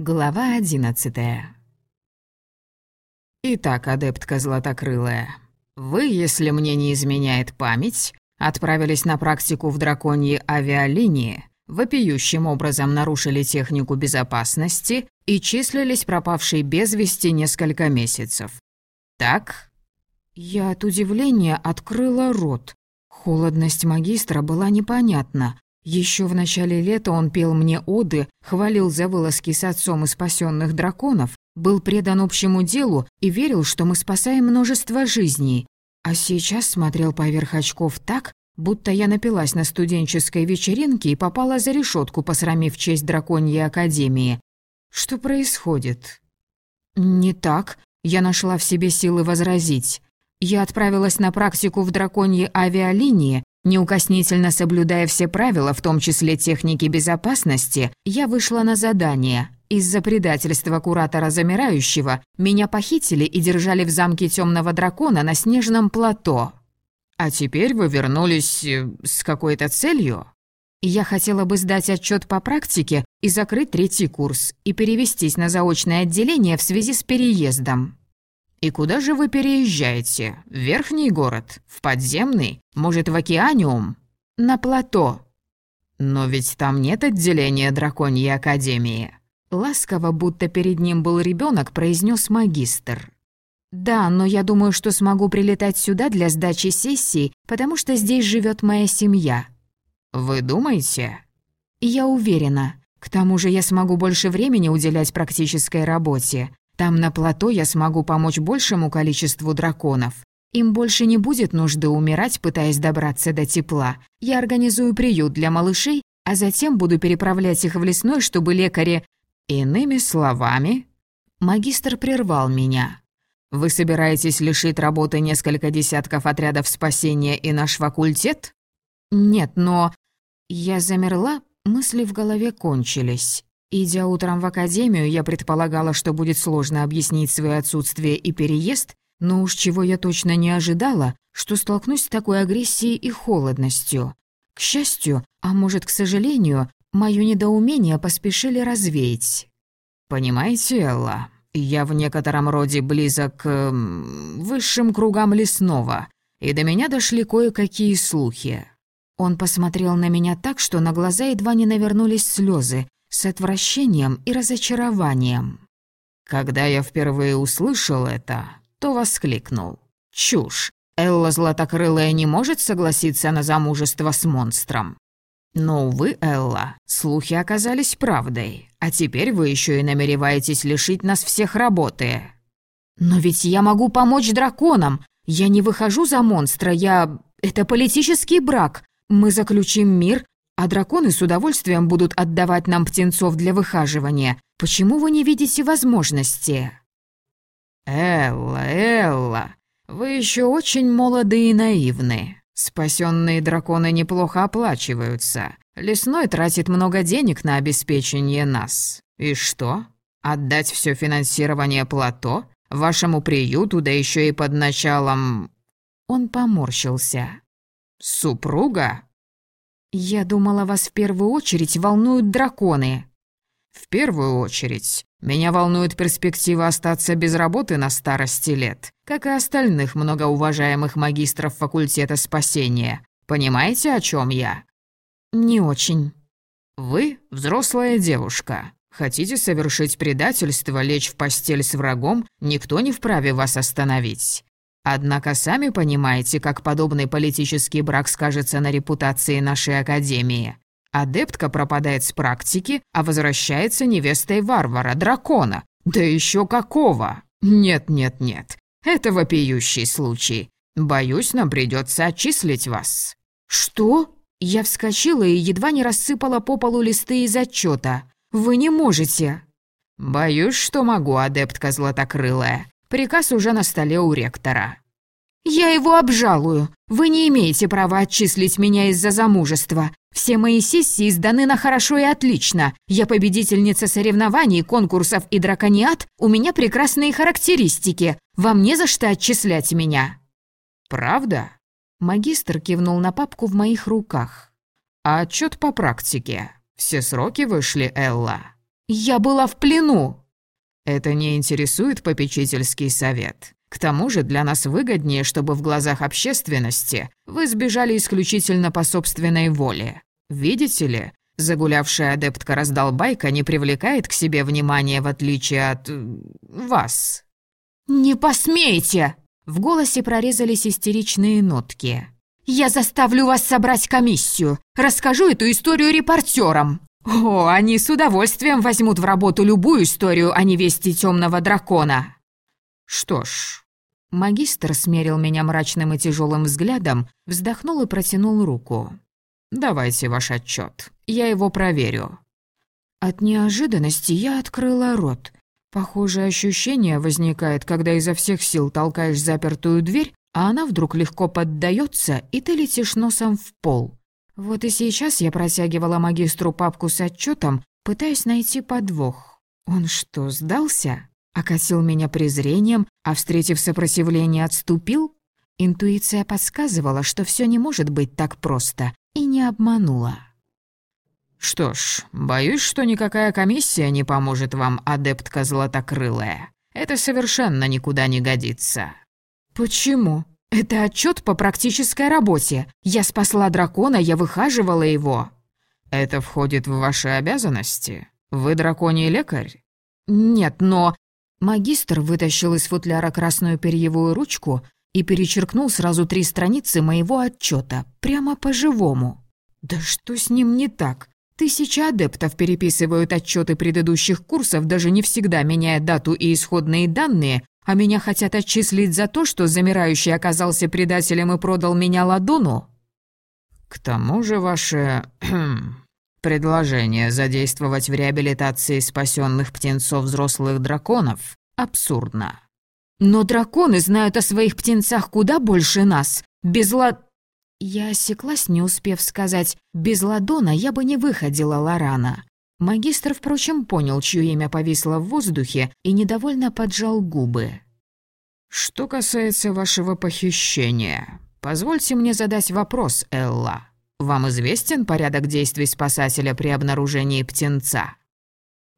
Глава одиннадцатая. Итак, адептка Златокрылая, вы, если мне не изменяет память, отправились на практику в драконьи авиалинии, вопиющим образом нарушили технику безопасности и числились пропавшей без вести несколько месяцев. Так? Я от удивления открыла рот. Холодность магистра была непонятна, еще в начале лета он пел мне оды, хвалил за вылазки с отцом и спасенных драконов, был предан общему делу и верил, что мы спасаем множество жизней. А сейчас смотрел поверх очков так, будто я напилась на студенческой вечеринке и попала за решетку, посрамив честь драконьей академии. Что происходит? Не так. Я нашла в себе силы возразить. Я отправилась на практику в драконьей авиалинии, Неукоснительно соблюдая все правила, в том числе техники безопасности, я вышла на задание. Из-за предательства куратора Замирающего меня похитили и держали в замке Темного Дракона на снежном плато. А теперь вы вернулись э, с какой-то целью? Я хотела бы сдать отчет по практике и закрыть третий курс, и перевестись на заочное отделение в связи с переездом. «И куда же вы переезжаете? В верхний город? В подземный? Может, в океаниум?» «На плато». «Но ведь там нет отделения драконьей академии». Ласково, будто перед ним был ребенок, произнес магистр. «Да, но я думаю, что смогу прилетать сюда для сдачи сессии, потому что здесь живет моя семья». «Вы думаете?» «Я уверена. К тому же я смогу больше времени уделять практической работе. Там на плато я смогу помочь большему количеству драконов. Им больше не будет нужды умирать, пытаясь добраться до тепла. Я организую приют для малышей, а затем буду переправлять их в лесной, чтобы лекари... Иными словами... Магистр прервал меня. «Вы собираетесь лишить работы несколько десятков отрядов спасения и наш факультет?» «Нет, но...» Я замерла, мысли в голове кончились. Идя утром в академию, я предполагала, что будет сложно объяснить свое отсутствие и переезд, но уж чего я точно не ожидала, что столкнусь с такой агрессией и холодностью. К счастью, а может, к сожалению, моё недоумение поспешили развеять. «Понимаете, Элла, я в некотором роде близок к... Эм, высшим кругам лесного, и до меня дошли кое-какие слухи». Он посмотрел на меня так, что на глаза едва не навернулись слезы, с отвращением и разочарованием. Когда я впервые услышал это, то воскликнул. «Чушь! Элла Златокрылая не может согласиться на замужество с монстром». Но, увы, Элла, слухи оказались правдой, а теперь вы еще и намереваетесь лишить нас всех работы. Но ведь я могу помочь драконам. Я не выхожу за монстра, я... Это политический брак. Мы заключим мир, а драконы с удовольствием будут отдавать нам птенцов для выхаживания. Почему вы не видите возможности?» «Элла, Элла, вы еще очень молоды и наивны. Спасенные драконы неплохо оплачиваются. Лесной тратит много денег на обеспечение нас. И что? Отдать все финансирование плато? Вашему приюту, да еще и под началом...» Он поморщился. «Супруга? «Я думала, вас в первую очередь волнуют драконы». «В первую очередь. Меня волнует перспектива остаться без работы на старости лет, как и остальных многоуважаемых магистров факультета спасения. Понимаете, о чем я?» «Не очень». «Вы взрослая девушка. Хотите совершить предательство, лечь в постель с врагом, никто не вправе вас остановить. Однако сами понимаете, как подобный политический брак скажется на репутации нашей академии. Адептка пропадает с практики, а возвращается невестой варвара, дракона. Да еще какого? Нет, нет, нет. Это вопиющий случай. Боюсь, нам придется отчислить вас. Что? Я вскочила и едва не рассыпала по полу листы из отчета. Вы не можете. Боюсь, что могу, адептка златокрылая. Приказ уже на столе у ректора. «Я его обжалую. Вы не имеете права отчислить меня из-за замужества. Все мои сессии сданы на хорошо и отлично. Я победительница соревнований, конкурсов и дракониат. У меня прекрасные характеристики. Вам не за что отчислять меня». «Правда?» Магистр кивнул на папку в моих руках. «А отчет по практике? Все сроки вышли, Элла?» Я была в плену!» «Это не интересует попечительский совет. К тому же для нас выгоднее, чтобы в глазах общественности вы сбежали исключительно по собственной воле. Видите ли, загулявшая адептка раздолбайка не привлекает к себе внимания в отличие от... вас». «Не посмейте!» В голосе прорезались истеричные нотки. «Я заставлю вас собрать комиссию. Расскажу эту историю репортерам. О, они с удовольствием возьмут в работу любую историю о невесте темного дракона». «Что ж...» Магистр смерил меня мрачным и тяжелым взглядом, вздохнул и протянул руку. «Давайте ваш отчет. Я его проверю». От неожиданности я открыла рот. Похожее ощущение возникает, когда изо всех сил толкаешь запертую дверь, а она вдруг легко поддается, и ты летишь носом в пол. Вот и сейчас я протягивала магистру папку с отчетом, пытаясь найти подвох. Он что, сдался? Окатил меня презрением, а, встретив сопротивление, отступил? Интуиция подсказывала, что все не может быть так просто, и не обманула. «Что ж, боюсь, что никакая комиссия не поможет вам, адептка златокрылая. Это совершенно никуда не годится». «Почему? Это отчет по практической работе. Я спасла дракона, я выхаживала его». «Это входит в ваши обязанности? Вы драконий лекарь?» «Нет, но...» Магистр вытащил из футляра красную перьевую ручку и перечеркнул сразу три страницы моего отчета, прямо по-живому. «Да что с ним не так? Тысячи адептов переписывают отчеты предыдущих курсов, даже не всегда меняя дату и исходные данные, а меня хотят отчислить за то, что замирающий оказался предателем и продал меня ладону? К тому же ваше предложение задействовать в реабилитации спасенных птенцов взрослых драконов абсурдно. Но драконы знают о своих птенцах куда больше нас. Без лад... Я осеклась, не успев сказать «без ладона я бы не выходила Лорана». Магистр, впрочем, понял, чье имя повисло в воздухе, и недовольно поджал губы. «Что касается вашего похищения, позвольте мне задать вопрос, Элла. Вам известен порядок действий спасателя при обнаружении птенца?»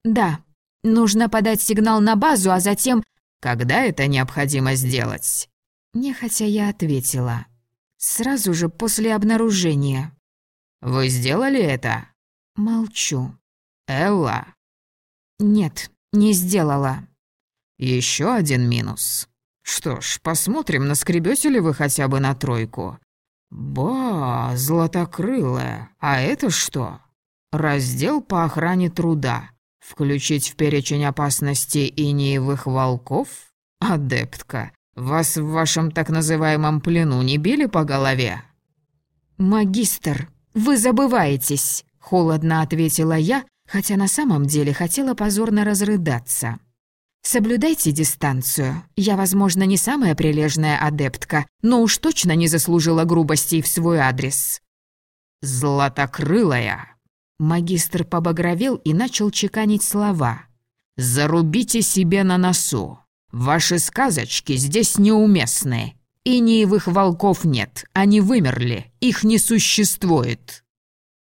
«Да. Нужно подать сигнал на базу, а затем...» «Когда это необходимо сделать?» Нехотя я ответила. Сразу же после обнаружения. Вы сделали это? Молчу. Элла? Нет, не сделала. Еще один минус. Что ж, посмотрим, наскребете ли вы хотя бы на тройку. Ба, златокрылая. А это что? Раздел по охране труда. Включить в перечень опасностей иниевых волков? Адептка, вас в вашем так называемом плену не били по голове?» «Магистр, вы забываетесь», — холодно ответила я, хотя на самом деле хотела позорно разрыдаться. «Соблюдайте дистанцию. Я, возможно, не самая прилежная адептка, но уж точно не заслужила грубостей в свой адрес». «Златокрылая!» Магистр побагровел и начал чеканить слова. «Зарубите себе на носу. Ваши сказочки здесь неуместны. Иниевых волков нет, они вымерли, их не существует.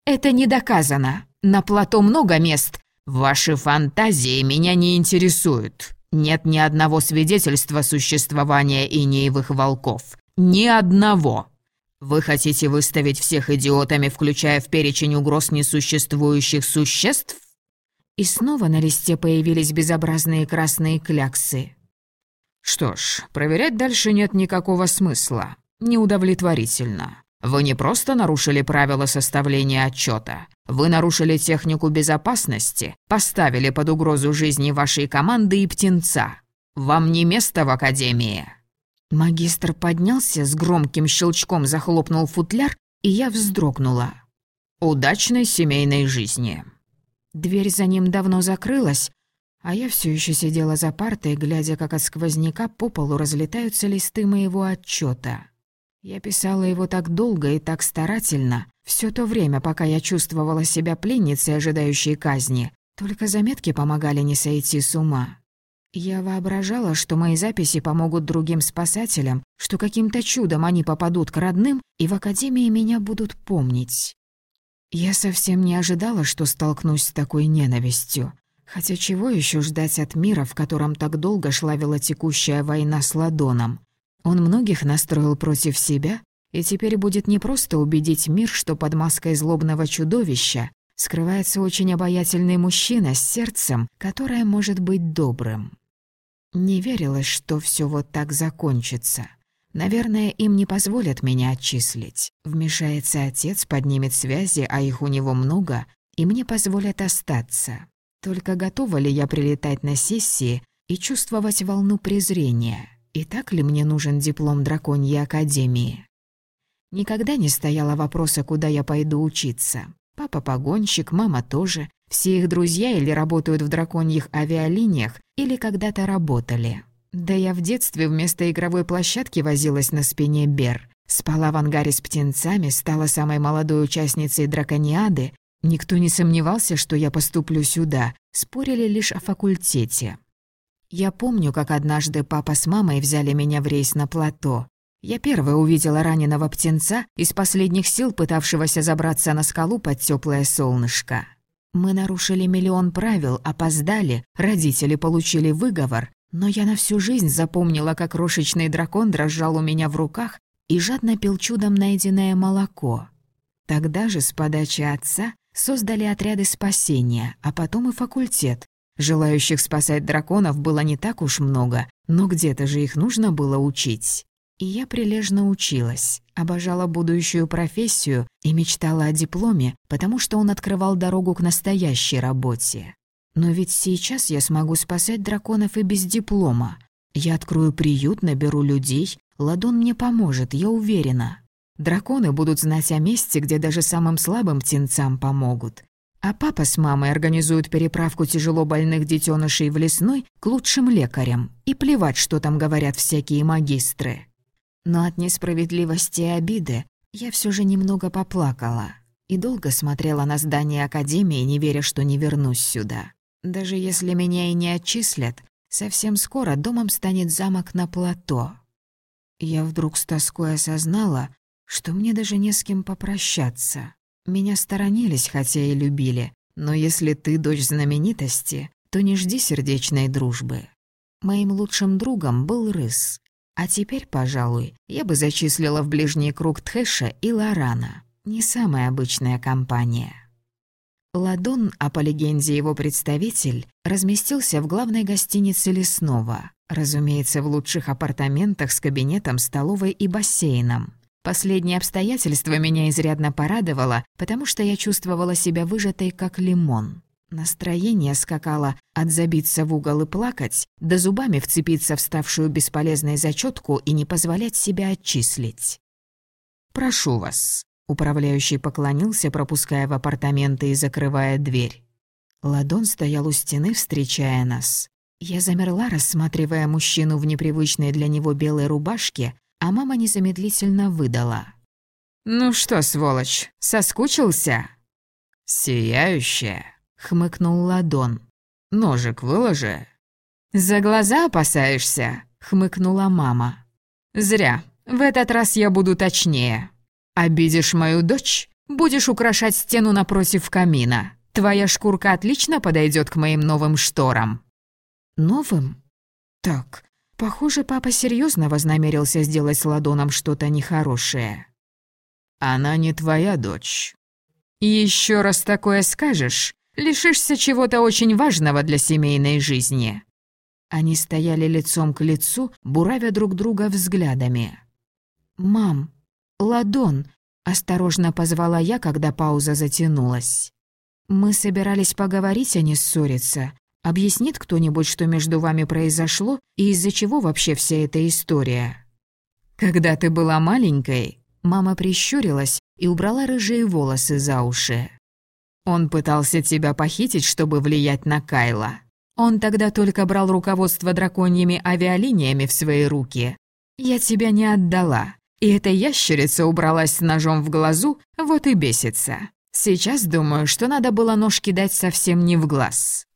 Это не доказано. На плато много мест. Ваши фантазии меня не интересуют. Нет ни одного свидетельства существования иниевых волков. Ни одного. Вы хотите выставить всех идиотами, включая в перечень угроз несуществующих существ? И снова на листе появились безобразные красные кляксы. Что ж, проверять дальше нет никакого смысла. Неудовлетворительно. Вы не просто нарушили правила составления отчета, вы нарушили технику безопасности, поставили под угрозу жизни вашей команды и птенца. Вам не место в академии. Магистр поднялся, с громким щелчком захлопнул футляр, и я вздрогнула. Удачной семейной жизни. Дверь за ним давно закрылась, а я все еще сидела за партой, глядя, как от сквозняка по полу разлетаются листы моего отчета. Я писала его так долго и так старательно, все то время, пока я чувствовала себя пленницей, ожидающей казни. Только заметки помогали не сойти с ума. Я воображала, что мои записи помогут другим спасателям, что каким-то чудом они попадут к родным, и в академии меня будут помнить. Я совсем не ожидала, что столкнусь с такой ненавистью. Хотя чего еще ждать от мира, в котором так долго шлавила текущая война с Ладоном? Он многих настроил против себя, и теперь будет не просто убедить мир, что под маской злобного чудовища скрывается очень обаятельный мужчина с сердцем, которое может быть добрым. Не верилось, что все вот так закончится. Наверное, им не позволят меня отчислить. Вмешается отец, поднимет связи, а их у него много, и мне позволят остаться. Только готова ли я прилетать на сессии и чувствовать волну презрения? И так ли мне нужен диплом драконьей академии? Никогда не стояло вопроса, куда я пойду учиться. Папа погонщик, мама тоже. Все их друзья или работают в драконьих авиалиниях, или когда-то работали. Да я в детстве вместо игровой площадки возилась на спине Бер. Спала в ангаре с птенцами, стала самой молодой участницей дракониады. Никто не сомневался, что я поступлю сюда. Спорили лишь о факультете. Я помню, как однажды папа с мамой взяли меня в рейс на плато. Я первая увидела раненого птенца, из последних сил пытавшегося забраться на скалу под теплое солнышко. Мы нарушили миллион правил, опоздали, родители получили выговор, но я на всю жизнь запомнила, как крошечный дракон дрожал у меня в руках и жадно пил чудом найденное молоко. Тогда же с подачи отца создали отряды спасения, а потом и факультет. Желающих спасать драконов было не так уж много, но где-то же их нужно было учить. И я прилежно училась, обожала будущую профессию и мечтала о дипломе, потому что он открывал дорогу к настоящей работе. Но ведь сейчас я смогу спасать драконов и без диплома. Я открою приют, наберу людей, Ладон мне поможет, я уверена. Драконы будут знать о месте, где даже самым слабым птенцам помогут. А папа с мамой организуют переправку тяжело больных детенышей в лесной к лучшим лекарям. И плевать, что там говорят всякие магистры. Но от несправедливости и обиды я все же немного поплакала и долго смотрела на здание Академии, не веря, что не вернусь сюда. Даже если меня и не отчислят, совсем скоро домом станет замок на плато. Я вдруг с тоской осознала, что мне даже не с кем попрощаться. Меня сторонились, хотя и любили, но если ты дочь знаменитости, то не жди сердечной дружбы. Моим лучшим другом был Рыс, а теперь, пожалуй, я бы зачислила в ближний круг Тхэша и Лорана. Не самая обычная компания. Ладон, а по легенде его представитель, разместился в главной гостинице Лесного, разумеется, в лучших апартаментах с кабинетом, столовой и бассейном. Последнее обстоятельство меня изрядно порадовало, потому что я чувствовала себя выжатой, как лимон. Настроение скакало от забиться в угол и плакать, до зубами вцепиться в ставшую бесполезной зачетку и не позволять себя отчислить. «Прошу вас», — управляющий поклонился, пропуская в апартаменты и закрывая дверь. Ладон стоял у стены, встречая нас. Я замерла, рассматривая мужчину в непривычной для него белой рубашке, а мама незамедлительно выдала. «Ну что, сволочь, соскучился?» «Сияющая», хмыкнул Ладон. «Ножик выложи». «За глаза опасаешься?» — хмыкнула мама. «Зря. В этот раз я буду точнее. Обидишь мою дочь, будешь украшать стену напротив камина. Твоя шкурка отлично подойдет к моим новым шторам». «Новым?» «Так, похоже, папа серьезно вознамерился сделать с Ладоном что-то нехорошее». «Она не твоя дочь». Еще раз такое скажешь, лишишься чего-то очень важного для семейной жизни». Они стояли лицом к лицу, буравя друг друга взглядами. «Мам, ладон», — осторожно позвала я, когда пауза затянулась. «Мы собирались поговорить, а не ссориться. Объяснит кто-нибудь, что между вами произошло и из-за чего вообще вся эта история?» «Когда ты была маленькой», — мама прищурилась и убрала рыжие волосы за уши. Он пытался тебя похитить, чтобы влиять на Кайла. Он тогда только брал руководство драконьими авиалиниями в свои руки. Я тебя не отдала. И эта ящерица убралась с ножом в глазу, вот и бесится. Сейчас думаю, что надо было нож кидать совсем не в глаз.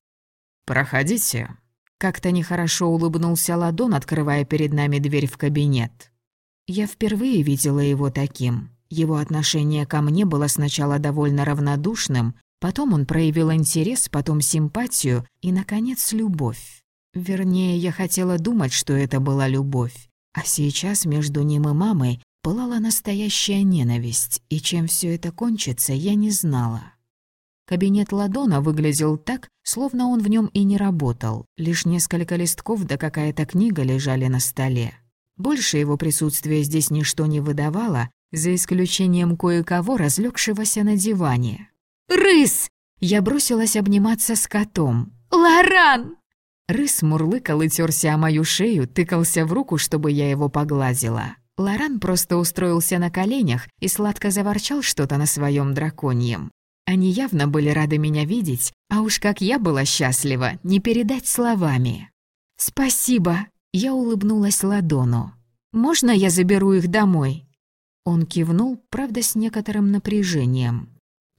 «Проходите». Как-то нехорошо улыбнулся Ладон, открывая перед нами дверь в кабинет. Я впервые видела его таким. Его отношение ко мне было сначала довольно равнодушным, Потом он проявил интерес, потом симпатию и, наконец, любовь. Вернее, я хотела думать, что это была любовь. А сейчас между ним и мамой пылала настоящая ненависть, и чем все это кончится, я не знала. Кабинет Ладона выглядел так, словно он в нем и не работал. Лишь несколько листков да какая-то книга лежали на столе. Больше его присутствия здесь ничто не выдавало, за исключением кое-кого, разлегшегося на диване. «Рыс!» Я бросилась обниматься с котом. «Лоран!» Рыс мурлыкал и терся о мою шею, тыкался в руку, чтобы я его погладила. Лоран просто устроился на коленях и сладко заворчал что-то на своем драконьем. Они явно были рады меня видеть, а уж как я была счастлива, не передать словами. «Спасибо!» — я улыбнулась Ладону. «Можно я заберу их домой?» Он кивнул, правда, с некоторым напряжением.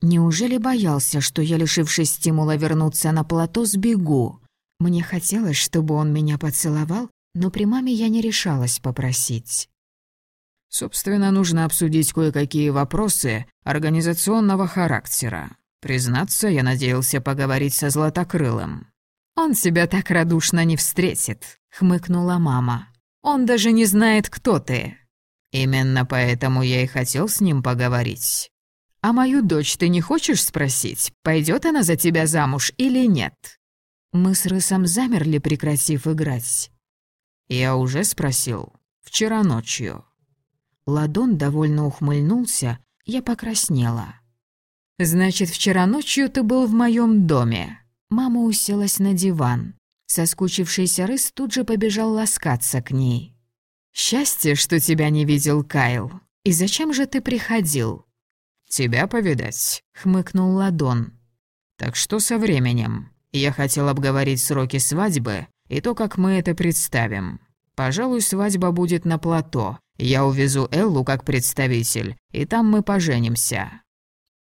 Неужели боялся, что я, лишившись стимула вернуться на плато, сбегу? Мне хотелось, чтобы он меня поцеловал, но при маме я не решалась попросить. Собственно, нужно обсудить кое-какие вопросы организационного характера. Признаться, я надеялся поговорить со Златокрылым. «Он тебя так радушно не встретит», — хмыкнула мама. «Он даже не знает, кто ты». «Именно поэтому я и хотел с ним поговорить». «А мою дочь ты не хочешь спросить, пойдет она за тебя замуж или нет?» Мы с Рысом замерли, прекратив играть. «Я уже спросил. Вчера ночью». Ладон довольно ухмыльнулся, я покраснела. «Значит, вчера ночью ты был в моем доме?» Мама уселась на диван. Соскучившийся рыс тут же побежал ласкаться к ней. «Счастье, что тебя не видел Кайл. И зачем же ты приходил?» «Тебя повидать», — хмыкнул Ладон. «Так что со временем? Я хотел обговорить сроки свадьбы и то, как мы это представим. Пожалуй, свадьба будет на плато, я увезу Эллу как представитель, и там мы поженимся».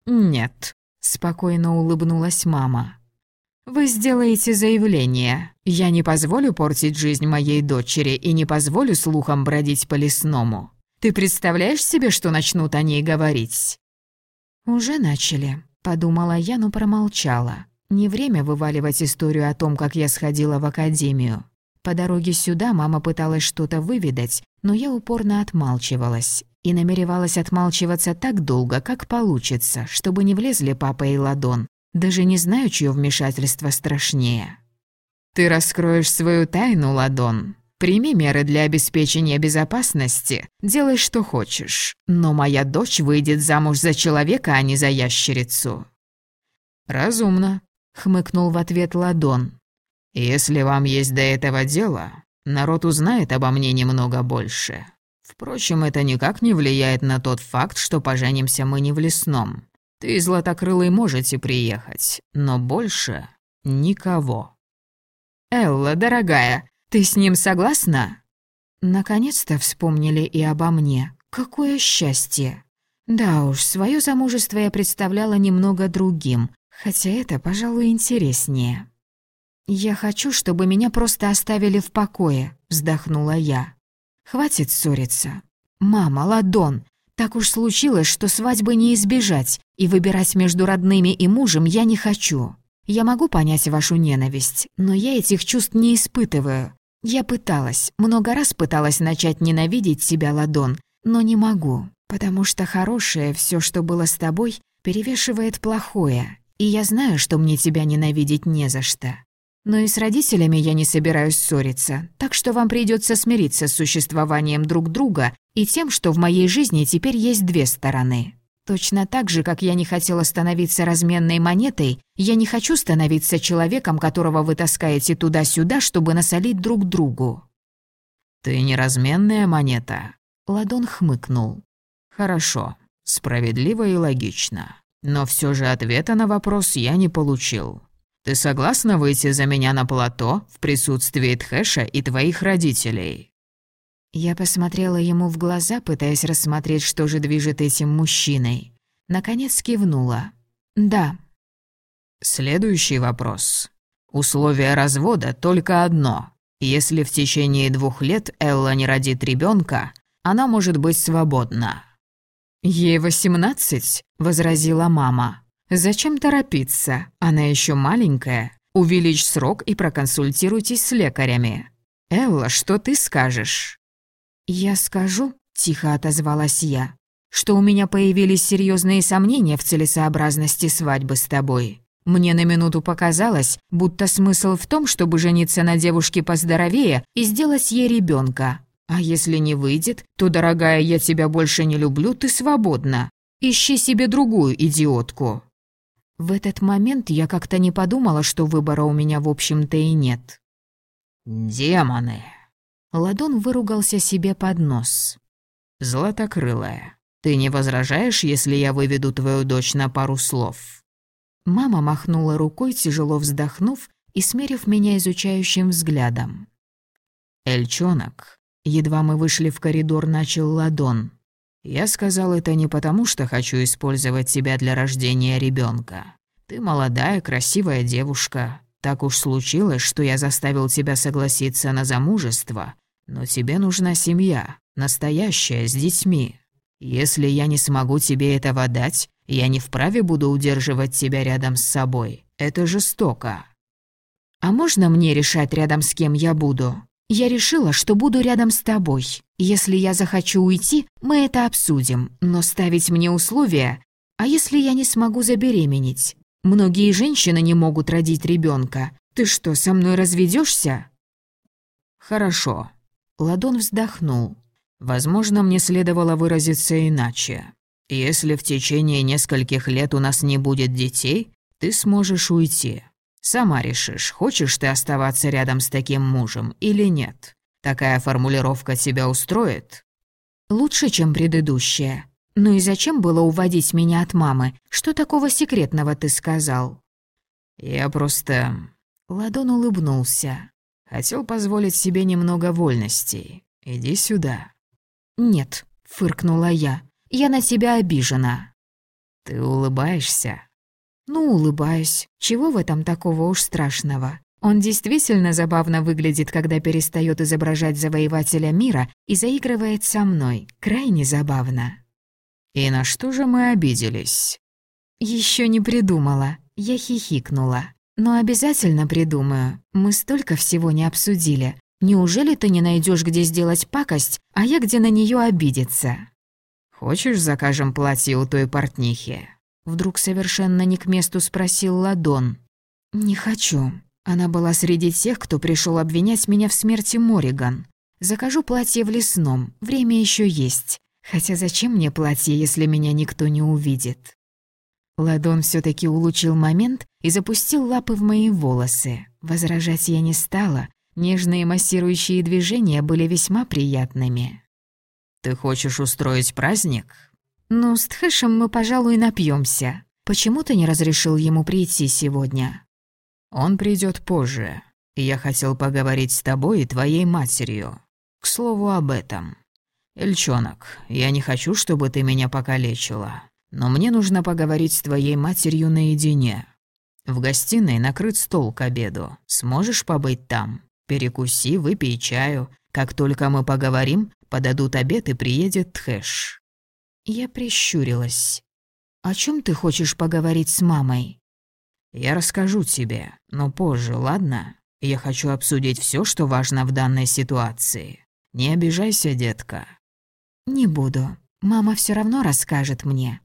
«Нет», — спокойно улыбнулась мама. «Вы сделаете заявление. Я не позволю портить жизнь моей дочери и не позволю слухам бродить по лесному. Ты представляешь себе, что начнут о ней говорить?» «Уже начали», — подумала я, но промолчала. Не время вываливать историю о том, как я сходила в академию. По дороге сюда мама пыталась что-то выведать, но я упорно отмалчивалась. И намеревалась отмалчиваться так долго, как получится, чтобы не влезли папа и Ладон. Даже не знаю, чье вмешательство страшнее. «Ты раскроешь свою тайну, Ладон. Прими меры для обеспечения безопасности, делай, что хочешь. Но моя дочь выйдет замуж за человека, а не за ящерицу». «Разумно», — хмыкнул в ответ Ладон. Если вам есть до этого дело, народ узнает обо мне немного больше. Впрочем, это никак не влияет на тот факт, что поженимся мы не в лесном. Ты, Златокрылый, можете приехать, но больше никого. Элла, дорогая, ты с ним согласна? Наконец-то вспомнили и обо мне. Какое счастье! Да уж, свое замужество я представляла немного другим, хотя это, пожалуй, интереснее. «Я хочу, чтобы меня просто оставили в покое», — вздохнула я. «Хватит ссориться. Мама, ладон, так уж случилось, что свадьбы не избежать, и выбирать между родными и мужем я не хочу. Я могу понять вашу ненависть, но я этих чувств не испытываю. Я пыталась, много раз пыталась начать ненавидеть себя, ладон, но не могу, потому что хорошее, все, что было с тобой, перевешивает плохое, и я знаю, что мне тебя ненавидеть не за что. Но и с родителями я не собираюсь ссориться, так что вам придется смириться с существованием друг друга и тем, что в моей жизни теперь есть две стороны. Точно так же, как я не хотела становиться разменной монетой, я не хочу становиться человеком, которого вы таскаете туда-сюда, чтобы насолить друг другу». «Ты не разменная монета», — Ладон хмыкнул. «Хорошо, справедливо и логично. Но все же ответа на вопрос я не получил. Ты согласна выйти за меня на плато в присутствии Тхэша и твоих родителей?» Я посмотрела ему в глаза, пытаясь рассмотреть, что же движет этим мужчиной. Наконец кивнула. «Да». Следующий вопрос. Условие развода только одно. Если в течение двух лет Элла не родит ребенка, она может быть свободна. «Ей восемнадцать», — возразила мама. Зачем торопиться? Она еще маленькая. Увеличь срок и проконсультируйтесь с лекарями. Элла, что ты скажешь?» «Я скажу», — тихо отозвалась я, «что у меня появились серьезные сомнения в целесообразности свадьбы с тобой. Мне на минуту показалось, будто смысл в том, чтобы жениться на девушке поздоровее и сделать ей ребенка. А если не выйдет, то, дорогая, я тебя больше не люблю, ты свободна. Ищи себе другую идиотку». В этот момент я как-то не подумала, что выбора у меня в общем-то и нет. «Демоны!» Ладон выругался себе под нос. «Златокрылая, ты не возражаешь, если я выведу твою дочь на пару слов?» Мама махнула рукой, тяжело вздохнув и смерив меня изучающим взглядом. «Эльчонок, едва мы вышли в коридор, начал Ладон. Я сказал это не потому, что хочу использовать тебя для рождения ребенка. Ты молодая, красивая девушка. Так уж случилось, что я заставил тебя согласиться на замужество, но тебе нужна семья, настоящая, с детьми. Если я не смогу тебе этого дать, я не вправе буду удерживать тебя рядом с собой. Это жестоко. А можно мне решать, рядом с кем я буду? Я решила, что буду рядом с тобой. Если я захочу уйти, мы это обсудим, но ставить мне условия... А если я не смогу забеременеть? Многие женщины не могут родить ребенка. Ты что, со мной разведешься? Хорошо. Ладон вздохнул. Возможно, мне следовало выразиться иначе. Если в течение нескольких лет у нас не будет детей, ты сможешь уйти. Сама решишь, хочешь ты оставаться рядом с таким мужем или нет. Такая формулировка тебя устроит? Лучше, чем предыдущая. Ну и зачем было уводить меня от мамы? Что такого секретного ты сказал? Я просто... Ладон улыбнулся. Хотел позволить себе немного вольностей. Иди сюда. Нет, фыркнула я. Я на тебя обижена». «Ты улыбаешься?» «Ну, улыбаюсь. Чего в этом такого уж страшного? Он действительно забавно выглядит, когда перестает изображать завоевателя мира и заигрывает со мной. Крайне забавно». «И на что же мы обиделись?» Еще не придумала. Я хихикнула. «Но обязательно придумаю. Мы столько всего не обсудили. Неужели ты не найдешь, где сделать пакость, а я где на нее обидеться?» «Хочешь, закажем платье у той портнихи?» Вдруг совершенно не к месту спросил Ладон. «Не хочу. Она была среди тех, кто пришел обвинять меня в смерти Мориган. Закажу платье в лесном, время еще есть. Хотя зачем мне платье, если меня никто не увидит?» Ладон все таки улучил момент и запустил лапы в мои волосы. Возражать я не стала. Нежные массирующие движения были весьма приятными. «Ты хочешь устроить праздник?» «Ну, с Тхэшем мы, пожалуй, напьемся. Почему ты не разрешил ему прийти сегодня?» «Он придет позже. Я хотел поговорить с тобой и твоей матерью. К слову об этом. Эльчонок, я не хочу, чтобы ты меня покалечила, но мне нужно поговорить с твоей матерью наедине. В гостиной накрыт стол к обеду. Сможешь побыть там? Перекуси, выпей чаю. Как только мы поговорим, Подадут обед и приедет Тхэш». Я прищурилась. «О чем ты хочешь поговорить с мамой?» «Я расскажу тебе, но позже, ладно? Я хочу обсудить все, что важно в данной ситуации. Не обижайся, детка». «Не буду. Мама все равно расскажет мне».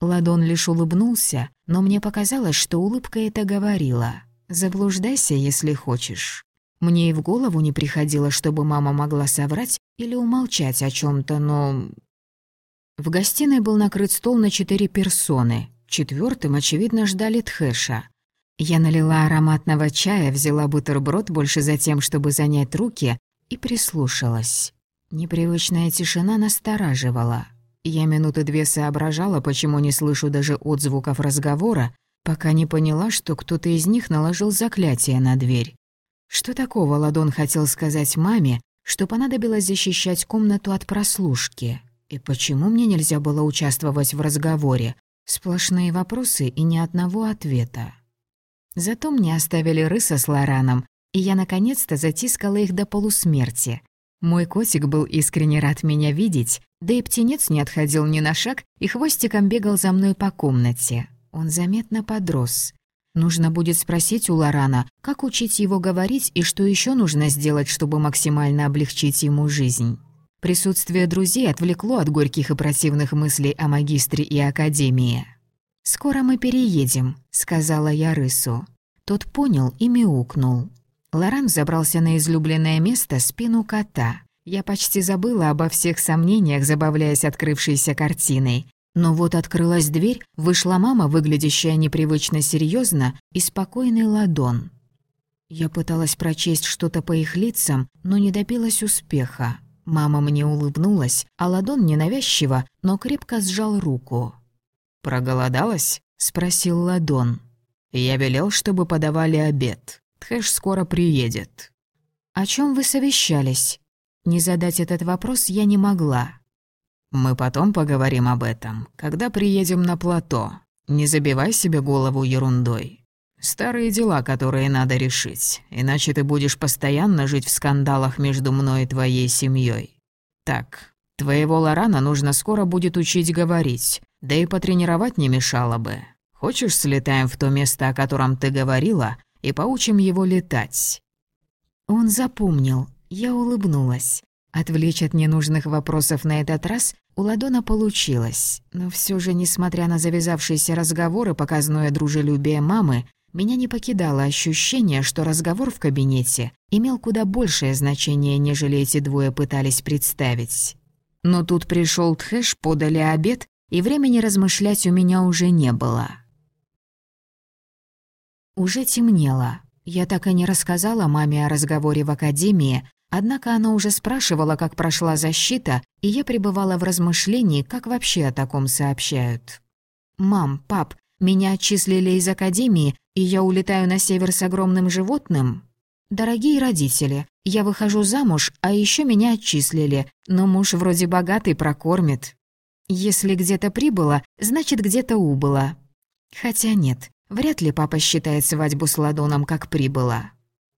Ладон лишь улыбнулся, но мне показалось, что улыбка это говорила. «Заблуждайся, если хочешь». Мне и в голову не приходило, чтобы мама могла соврать или умолчать о чем то но... В гостиной был накрыт стол на четыре персоны. Четвертым, очевидно, ждали Тхэша. Я налила ароматного чая, взяла бутерброд больше за тем, чтобы занять руки, и прислушалась. Непривычная тишина настораживала. Я минуты две соображала, почему не слышу даже отзвуков разговора, пока не поняла, что кто-то из них наложил заклятие на дверь. Что такого Ладон хотел сказать маме, что понадобилось защищать комнату от прослушки? И почему мне нельзя было участвовать в разговоре? Сплошные вопросы и ни одного ответа. Зато мне оставили рыса с Лораном, и я наконец-то затискала их до полусмерти. Мой котик был искренне рад меня видеть, да и птенец не отходил ни на шаг и хвостиком бегал за мной по комнате. Он заметно подрос. Нужно будет спросить у Лорана, как учить его говорить и что еще нужно сделать, чтобы максимально облегчить ему жизнь. Присутствие друзей отвлекло от горьких и противных мыслей о магистре и академии. «Скоро мы переедем», — сказала я рысу. Тот понял и мяукнул. Лоран забрался на излюбленное место спину кота. Я почти забыла обо всех сомнениях, забавляясь открывшейся картиной. Но вот открылась дверь, вышла мама, выглядящая непривычно серьезно, и спокойный ладон. Я пыталась прочесть что-то по их лицам, но не добилась успеха. Мама мне улыбнулась, а ладон ненавязчиво, но крепко сжал руку. «Проголодалась?» — спросил ладон. «Я велел, чтобы подавали обед. Тхэш скоро приедет». «О чем вы совещались?» Не задать этот вопрос я не могла. Мы потом поговорим об этом, когда приедем на плато. Не забивай себе голову ерундой. Старые дела, которые надо решить, иначе ты будешь постоянно жить в скандалах между мной и твоей семьей. Так, твоего Лорана нужно скоро будет учить говорить, да и потренировать не мешало бы. Хочешь, слетаем в то место, о котором ты говорила, и поучим его летать?» Он запомнил. Я улыбнулась. Отвлечь от ненужных вопросов на этот раз у Ладона получилось, но все же, несмотря на завязавшиеся разговоры, показное дружелюбие мамы, меня не покидало ощущение, что разговор в кабинете имел куда большее значение, нежели эти двое пытались представить. Но тут пришел Тхэш, подали обед, и времени размышлять у меня уже не было. Уже темнело. Я так и не рассказала маме о разговоре в академии, Однако она уже спрашивала, как прошла защита, и я пребывала в размышлении, как вообще о таком сообщают. «Мам, пап, меня отчислили из академии, и я улетаю на север с огромным животным?» «Дорогие родители, я выхожу замуж, а еще меня отчислили, но муж вроде богатый прокормит. Если где-то прибыло, значит где-то убыло. Хотя нет, вряд ли папа считает свадьбу с Ладоном как прибыло.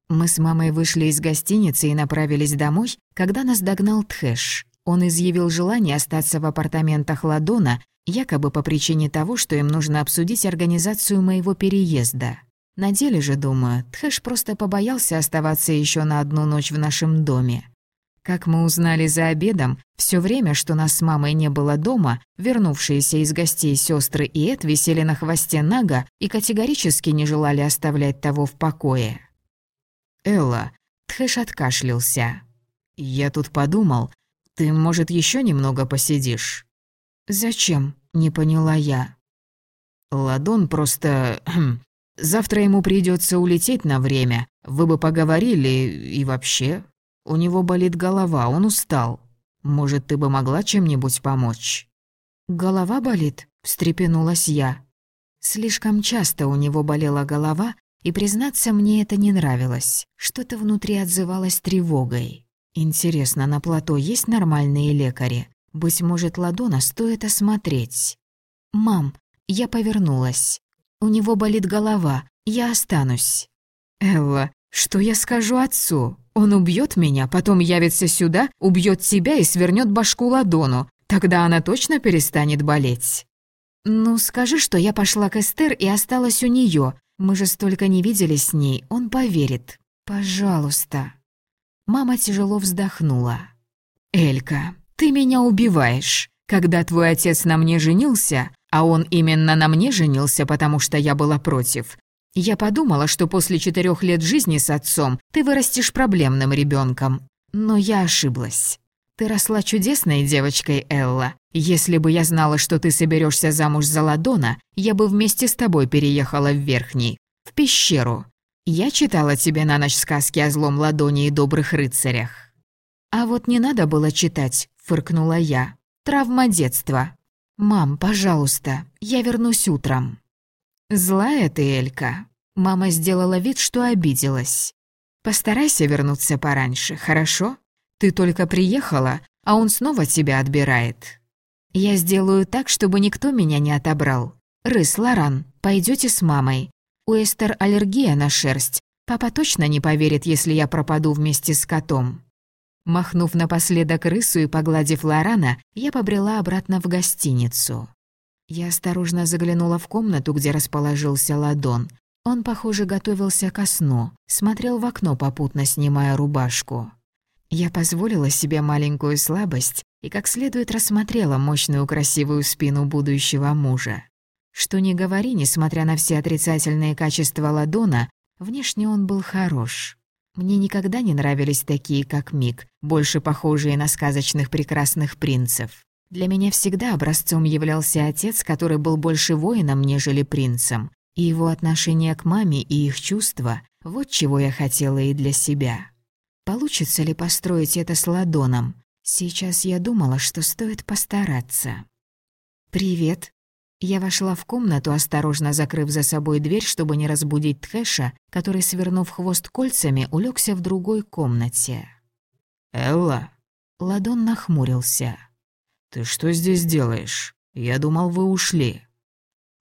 Мы с мамой вышли из гостиницы и направились домой, когда нас догнал Тхэш. Он изъявил желание остаться в апартаментах Ладона, якобы по причине того, что им нужно обсудить организацию моего переезда. На деле же, думаю, Тхэш просто побоялся оставаться еще на одну ночь в нашем доме. Как мы узнали за обедом, все время, что нас с мамой не было дома, вернувшиеся из гостей сестры и Эд висели на хвосте Нага и категорически не желали оставлять того в покое. «Элла», — Тхэш откашлялся. «Я тут подумал, ты, может, еще немного посидишь?» «Зачем?» — не поняла я. «Ладон просто... Завтра ему придется улететь на время. Вы бы поговорили и вообще. У него болит голова, он устал. Может, ты бы могла чем-нибудь помочь?» «Голова болит?» — встрепенулась я. Слишком часто у него болела голова, и, признаться, мне это не нравилось. Что-то внутри отзывалось тревогой. Интересно, на плато есть нормальные лекари? Быть может, Ладона стоит осмотреть. «Мам, я повернулась. У него болит голова, я останусь». «Элла, что я скажу отцу? Он убьет меня, потом явится сюда, убьет тебя и свернет башку Ладону. Тогда она точно перестанет болеть». «Ну, скажи, что я пошла к Эстер и осталась у нее. Мы же столько не виделись с ней, он поверит. Пожалуйста». Мама тяжело вздохнула. «Элька, ты меня убиваешь. Когда твой отец на мне женился, а он именно на мне женился, потому что я была против, я подумала, что после четырех лет жизни с отцом ты вырастешь проблемным ребенком. Но я ошиблась. Ты росла чудесной девочкой, Элла. Если бы я знала, что ты соберешься замуж за Ладона, я бы вместе с тобой переехала в Верхний, в пещеру. Я читала тебе на ночь сказки о злом Ладоне и добрых рыцарях». «А вот не надо было читать», — фыркнула я. «Травма детства. Мам, пожалуйста, я вернусь утром». «Злая ты, Элька». Мама сделала вид, что обиделась. «Постарайся вернуться пораньше, хорошо? Ты только приехала, а он снова тебя отбирает». Я сделаю так, чтобы никто меня не отобрал. Рыс, Лоран, пойдете с мамой. У Эстер аллергия на шерсть. Папа точно не поверит, если я пропаду вместе с котом». Махнув напоследок рысу и погладив Лорана, я побрела обратно в гостиницу. Я осторожно заглянула в комнату, где расположился ладон. Он, похоже, готовился ко сну, смотрел в окно, попутно снимая рубашку. Я позволила себе маленькую слабость и как следует рассмотрела мощную красивую спину будущего мужа. Что ни говори, несмотря на все отрицательные качества Ладона, внешне он был хорош. Мне никогда не нравились такие, как Мик, больше похожие на сказочных прекрасных принцев. Для меня всегда образцом являлся отец, который был больше воином, нежели принцем. И его отношение к маме и их чувства – вот чего я хотела и для себя. Получится ли построить это с ладоном? Сейчас я думала, что стоит постараться. «Привет». Я вошла в комнату, осторожно закрыв за собой дверь, чтобы не разбудить Тхэша, который, свернув хвост кольцами, улегся в другой комнате. «Элла?» Ладон нахмурился. «Ты что здесь делаешь? Я думал, вы ушли».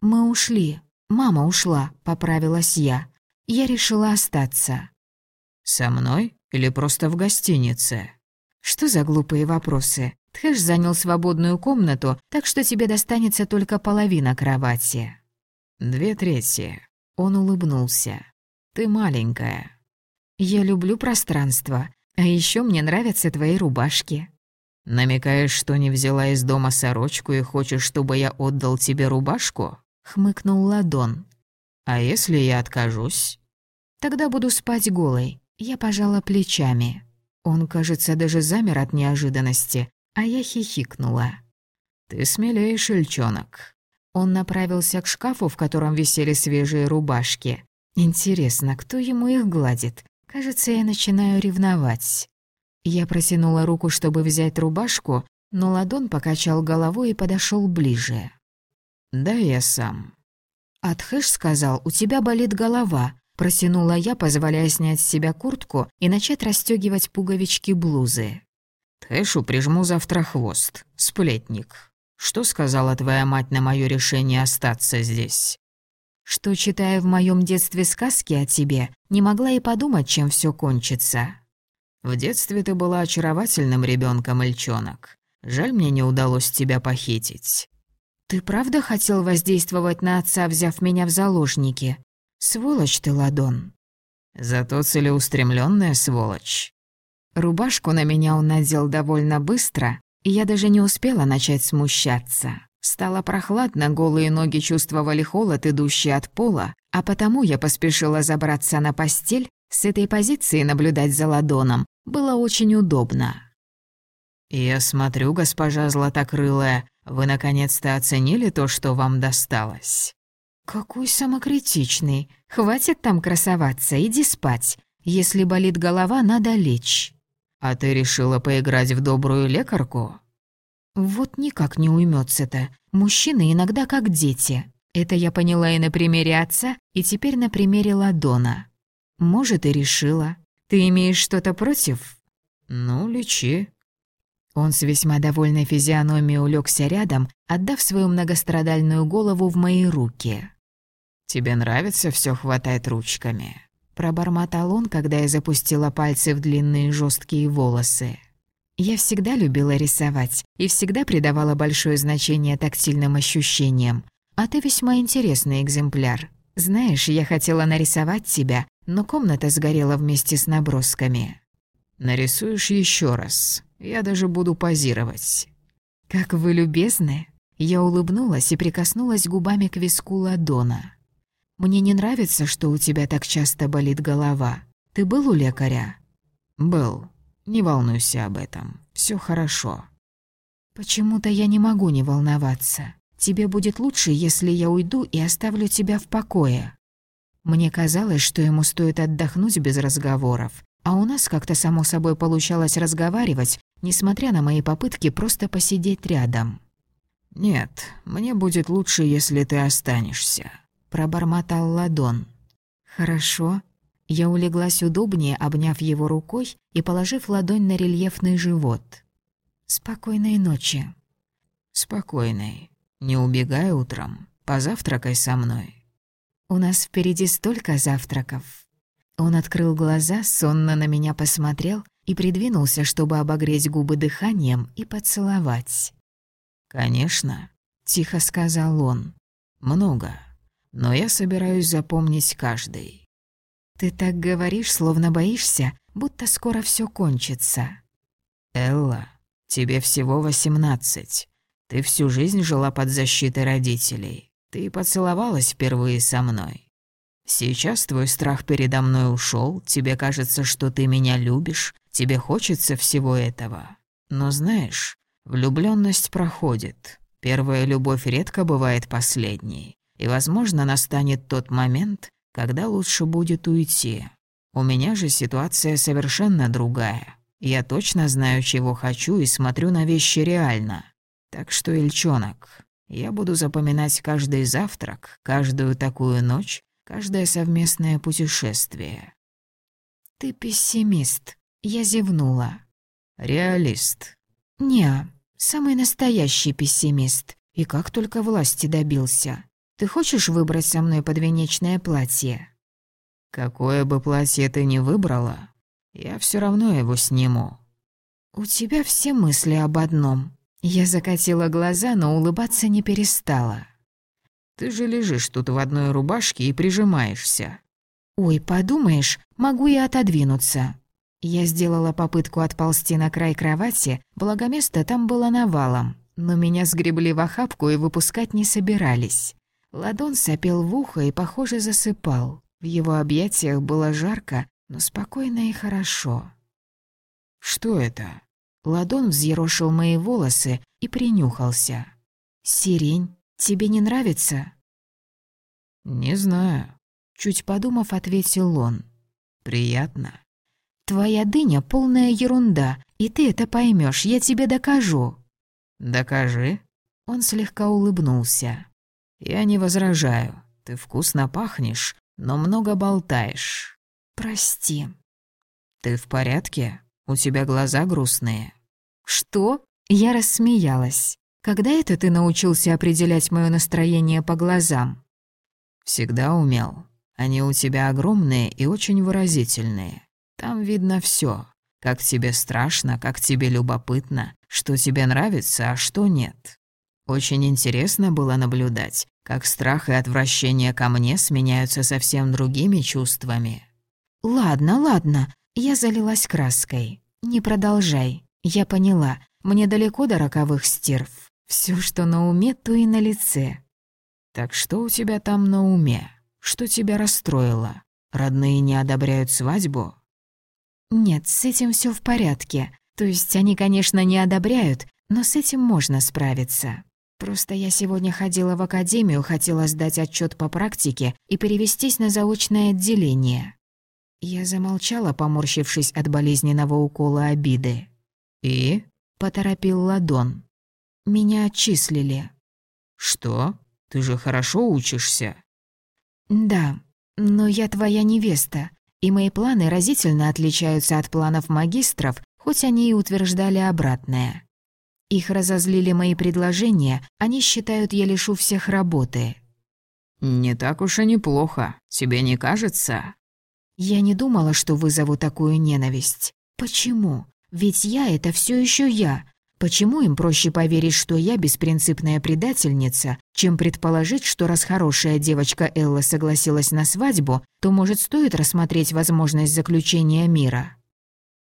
«Мы ушли. Мама ушла», — поправилась я. Я решила остаться. «Со мной или просто в гостинице?» «Что за глупые вопросы? Тхэш занял свободную комнату, так что тебе достанется только половина кровати». «Две трети». Он улыбнулся. «Ты маленькая». «Я люблю пространство, а еще мне нравятся твои рубашки». «Намекаешь, что не взяла из дома сорочку и хочешь, чтобы я отдал тебе рубашку?» — хмыкнул Ладон. «А если я откажусь?» «Тогда буду спать голой». Я пожала плечами. Он, кажется, даже замер от неожиданности, а я хихикнула. «Ты смелеешь, Ильчонок». Он направился к шкафу, в котором висели свежие рубашки. Интересно, кто ему их гладит? Кажется, я начинаю ревновать. Я протянула руку, чтобы взять рубашку, но ладон покачал головой и подошел ближе. «Да я сам». Атхэш сказал, у тебя болит голова. Протянула я, позволяя снять с себя куртку и начать расстегивать пуговички блузы. «Тхэшу прижму завтра хвост. Сплетник. Что сказала твоя мать на мое решение остаться здесь?» «Что, читая в моем детстве сказки о тебе, не могла и подумать, чем все кончится». В детстве ты была очаровательным ребенком, Эльчонок. Жаль, мне не удалось тебя похитить». «Ты правда хотел воздействовать на отца, взяв меня в заложники? Сволочь ты, Ладон». «Зато целеустремленная сволочь». Рубашку на меня он надел довольно быстро, и я даже не успела начать смущаться. Стало прохладно, голые ноги чувствовали холод, идущий от пола, а потому я поспешила забраться на постель, с этой позиции наблюдать за ладоном было очень удобно. «Я смотрю, госпожа Златокрылая, вы наконец-то оценили то, что вам досталось?» «Какой самокритичный. Хватит там красоваться, иди спать. Если болит голова, надо лечь». «А ты решила поиграть в добрую лекарку?» «Вот никак не уймется-то. Мужчины иногда как дети. Это я поняла и на примере отца, и теперь на примере Ладона. Может, и решила. Ты имеешь что-то против? Ну, лечи. Он с весьма довольной физиономией улегся рядом, отдав свою многострадальную голову в мои руки. «Тебе нравится все хватать ручками?» Пробормотал он, когда я запустила пальцы в длинные жесткие волосы. Я всегда любила рисовать и всегда придавала большое значение тактильным ощущениям. А ты весьма интересный экземпляр. Знаешь, я хотела нарисовать тебя, но комната сгорела вместе с набросками. «Нарисуешь еще раз. Я даже буду позировать». «Как вы любезны!» Я улыбнулась и прикоснулась губами к виску ладона. «Мне не нравится, что у тебя так часто болит голова. Ты был у лекаря?» «Был. Не волнуйся об этом. Все хорошо». «Почему-то я не могу не волноваться. Тебе будет лучше, если я уйду и оставлю тебя в покое». Мне казалось, что ему стоит отдохнуть без разговоров, а у нас как-то само собой получалось разговаривать, несмотря на мои попытки просто посидеть рядом. «Нет, мне будет лучше, если ты останешься», — пробормотал Ладон. «Хорошо». Я улеглась удобнее, обняв его рукой и положив ладонь на рельефный живот. «Спокойной ночи». «Спокойной. Не убегай утром. Позавтракай со мной». У нас впереди столько завтраков». Он открыл глаза, сонно на меня посмотрел и придвинулся, чтобы обогреть губы дыханием и поцеловать. «Конечно. тихо сказал он. «Много, но я собираюсь запомнить каждый». «Ты так говоришь, словно боишься, будто скоро все кончится». «Элла, тебе всего восемнадцать. Ты всю жизнь жила под защитой родителей. Ты поцеловалась впервые со мной. Сейчас твой страх передо мной ушел, тебе кажется, что ты меня любишь, тебе хочется всего этого. Но знаешь, влюбленность проходит. Первая любовь редко бывает последней. И, возможно, настанет тот момент, когда лучше будет уйти. У меня же ситуация совершенно другая. Я точно знаю, чего хочу и смотрю на вещи реально. Так что, Ильчонок, я буду запоминать каждый завтрак, каждую такую ночь, каждое совместное путешествие. Ты пессимист. Я зевнула. Реалист. Не, самый настоящий пессимист. И как только власти добился. Ты хочешь выбрать со мной подвенечное платье? Какое бы платье ты ни выбрала, я все равно его сниму. У тебя все мысли об одном. Я закатила глаза, но улыбаться не перестала. «Ты же лежишь тут в одной рубашке и прижимаешься». «Ой, подумаешь, могу и отодвинуться». Я сделала попытку отползти на край кровати, благо место там было навалом, но меня сгребли в охапку и выпускать не собирались. Ладон сопел в ухо и, похоже, засыпал. В его объятиях было жарко, но спокойно и хорошо. «Что это?» Ладон взъерошил мои волосы и принюхался. «Сирень, тебе не нравится?» «Не знаю», — чуть подумав, ответил он. «Приятно». «Твоя дыня — полная ерунда, и ты это поймешь, я тебе докажу». «Докажи». Он слегка улыбнулся. «Я не возражаю. Ты вкусно пахнешь, но много болтаешь». «Прости». «Ты в порядке? У тебя глаза грустные». «Что?» Я рассмеялась. «Когда это ты научился определять моё настроение по глазам?» «Всегда умел. Они у тебя огромные и очень выразительные. Там видно всё. Как тебе страшно, как тебе любопытно, что тебе нравится, а что нет. Очень интересно было наблюдать, как страх и отвращение ко мне сменяются совсем другими чувствами». «Ладно, ладно», я залилась краской. «Не продолжай. Я поняла, мне далеко до роковых стерв. Все, что на уме, то и на лице. Так что у тебя там на уме? Что тебя расстроило? Родные не одобряют свадьбу? Нет, с этим все в порядке. То есть они, конечно, не одобряют, но с этим можно справиться. Просто я сегодня ходила в академию, хотела сдать отчет по практике и перевестись на заочное отделение. Я замолчала, поморщившись от болезненного укола обиды. «И?» — поторопил Ладон. «Меня отчислили». «Что? Ты же хорошо учишься?» «Да, но я твоя невеста, и мои планы разительно отличаются от планов магистров, хоть они и утверждали обратное. Их разозлили мои предложения, они считают, я лишу всех работы». «Не так уж и неплохо, тебе не кажется?» «Я не думала, что вызову такую ненависть. Почему? Ведь я — это все еще я. Почему им проще поверить, что я беспринципная предательница, чем предположить, что раз хорошая девочка Элла согласилась на свадьбу, то, может, стоит рассмотреть возможность заключения мира?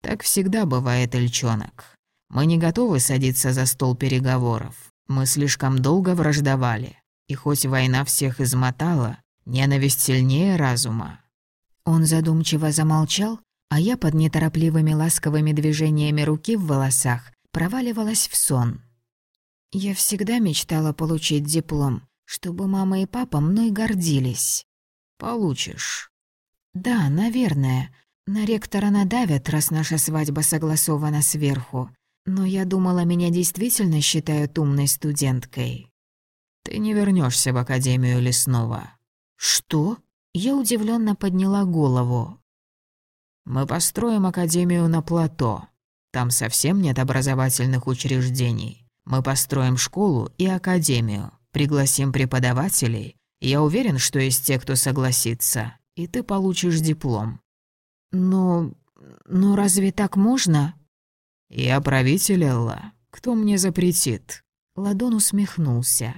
Так всегда бывает, Эльчонок. Мы не готовы садиться за стол переговоров. Мы слишком долго враждовали. И хоть война всех измотала, ненависть сильнее разума. Он задумчиво замолчал, а я под неторопливыми ласковыми движениями руки в волосах проваливалась в сон. Я всегда мечтала получить диплом, чтобы мама и папа мной гордились. Получишь. Да, наверное. На ректора надавят, раз наша свадьба согласована сверху. Но я думала, меня действительно считают умной студенткой. Ты не вернешься в Академию Лесного. Что? Я удивленно подняла голову. Мы построим академию на плато. Там совсем нет образовательных учреждений. Мы построим школу и академию, пригласим преподавателей. Я уверен, что есть те, кто согласится, и ты получишь диплом. Но... но разве так можно? Я правитель, Элла. Кто мне запретит? Ладон усмехнулся.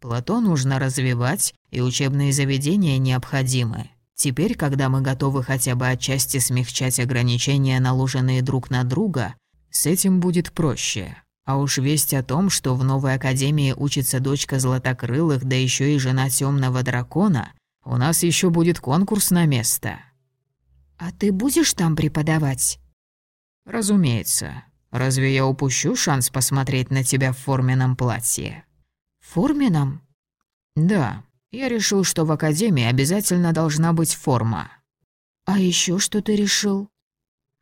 Плато нужно развивать, и учебные заведения необходимы. Теперь, когда мы готовы хотя бы отчасти смягчать ограничения, наложенные друг на друга, с этим будет проще. А уж весть о том, что в новой академии учится дочка Златокрылых, да еще и жена темного дракона, у нас еще будет конкурс на место. А ты будешь там преподавать? Разумеется. Разве я упущу шанс посмотреть на тебя в форменном платье? Форменном? Да. Я решил, что в академии обязательно должна быть форма. А еще что ты решил?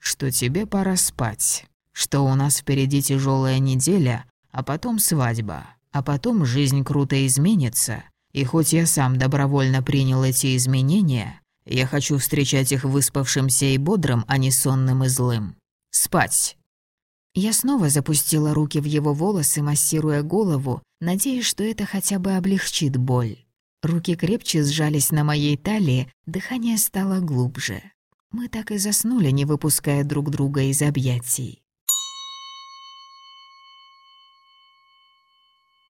Что тебе пора спать. Что у нас впереди тяжелая неделя, а потом свадьба. А потом жизнь круто изменится. И хоть я сам добровольно принял эти изменения, я хочу встречать их выспавшимся и бодрым, а не сонным и злым. Спать. Я снова запустила руки в его волосы, массируя голову, надеясь, что это хотя бы облегчит боль. Руки крепче сжались на моей талии, дыхание стало глубже. Мы так и заснули, не выпуская друг друга из объятий.